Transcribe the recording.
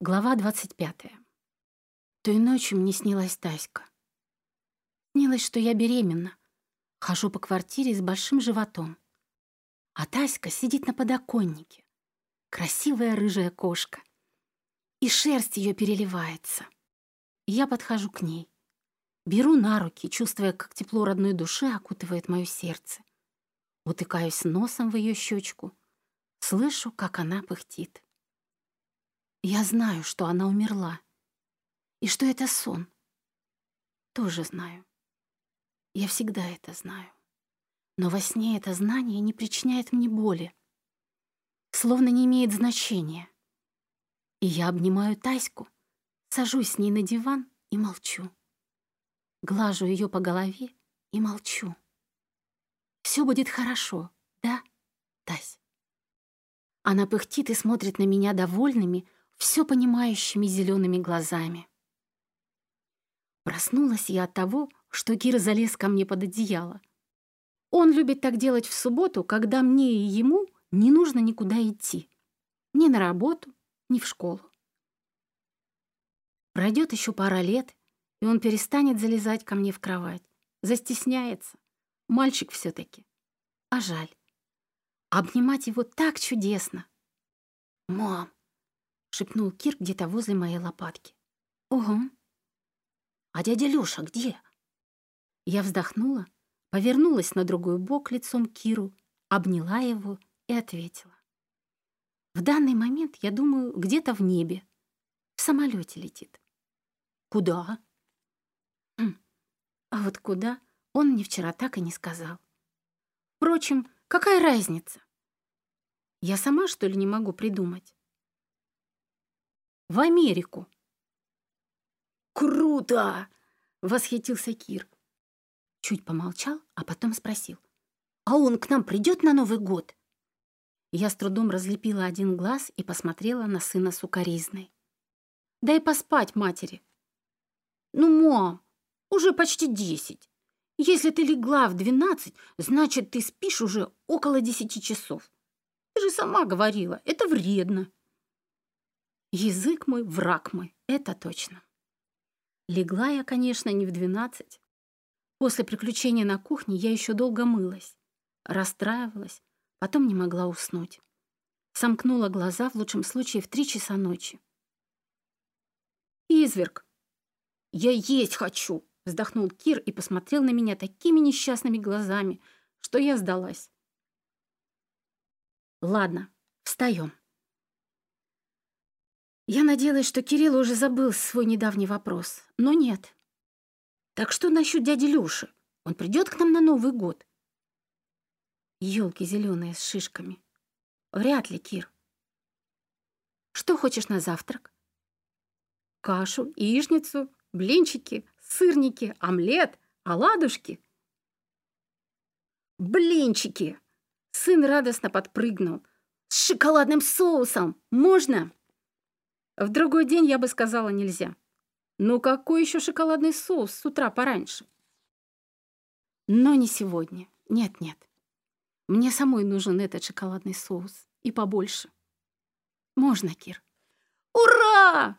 Глава 25. Той ночью мне снилась Таська. Снилось, что я беременна. Хожу по квартире с большим животом. А Таська сидит на подоконнике. Красивая рыжая кошка. И шерсть ее переливается. Я подхожу к ней. Беру на руки, чувствуя, как тепло родной души окутывает мое сердце. Утыкаюсь носом в ее щечку. Слышу, как она пыхтит. Я знаю, что она умерла. И что это сон. Тоже знаю. Я всегда это знаю. Но во сне это знание не причиняет мне боли. Словно не имеет значения. И я обнимаю Таську, сажусь с ней на диван и молчу. Глажу ее по голове и молчу. Все будет хорошо, да, Тась? Она пыхтит и смотрит на меня довольными, все понимающими зелеными глазами. Проснулась я от того, что Кира залез ко мне под одеяло. Он любит так делать в субботу, когда мне и ему не нужно никуда идти. Ни на работу, ни в школу. Пройдет еще пара лет, и он перестанет залезать ко мне в кровать. Застесняется. Мальчик все таки А жаль. Обнимать его так чудесно. «Мам, — шепнул Кир где-то возле моей лопатки. «Ого! А дядя Лёша где?» Я вздохнула, повернулась на другой бок лицом к Киру, обняла его и ответила. «В данный момент, я думаю, где-то в небе. В самолете летит». «Куда?» А вот куда, он мне вчера так и не сказал. Впрочем, какая разница? Я сама, что ли, не могу придумать? В Америку. «Круто!» — восхитился Кир. Чуть помолчал, а потом спросил. «А он к нам придет на Новый год?» Я с трудом разлепила один глаз и посмотрела на сына сукоризной. «Дай поспать матери». «Ну, мам, уже почти десять. Если ты легла в двенадцать, значит, ты спишь уже около десяти часов. Ты же сама говорила, это вредно». Язык мой, враг мой, это точно. Легла я, конечно, не в двенадцать. После приключения на кухне я еще долго мылась, расстраивалась, потом не могла уснуть. Сомкнула глаза в лучшем случае в три часа ночи. «Изверг! Я есть хочу!» — вздохнул Кир и посмотрел на меня такими несчастными глазами, что я сдалась. «Ладно, встаем. Я надеялась, что Кирилл уже забыл свой недавний вопрос, но нет. Так что насчет дяди Лёши? Он придет к нам на Новый год? Ёлки зеленые с шишками. Вряд ли, Кир. Что хочешь на завтрак? Кашу, яичницу, блинчики, сырники, омлет, оладушки. Блинчики! Сын радостно подпрыгнул. С шоколадным соусом! Можно? В другой день я бы сказала нельзя. Ну какой еще шоколадный соус с утра пораньше? Но не сегодня. Нет-нет. Мне самой нужен этот шоколадный соус. И побольше. Можно, Кир? «Ура!»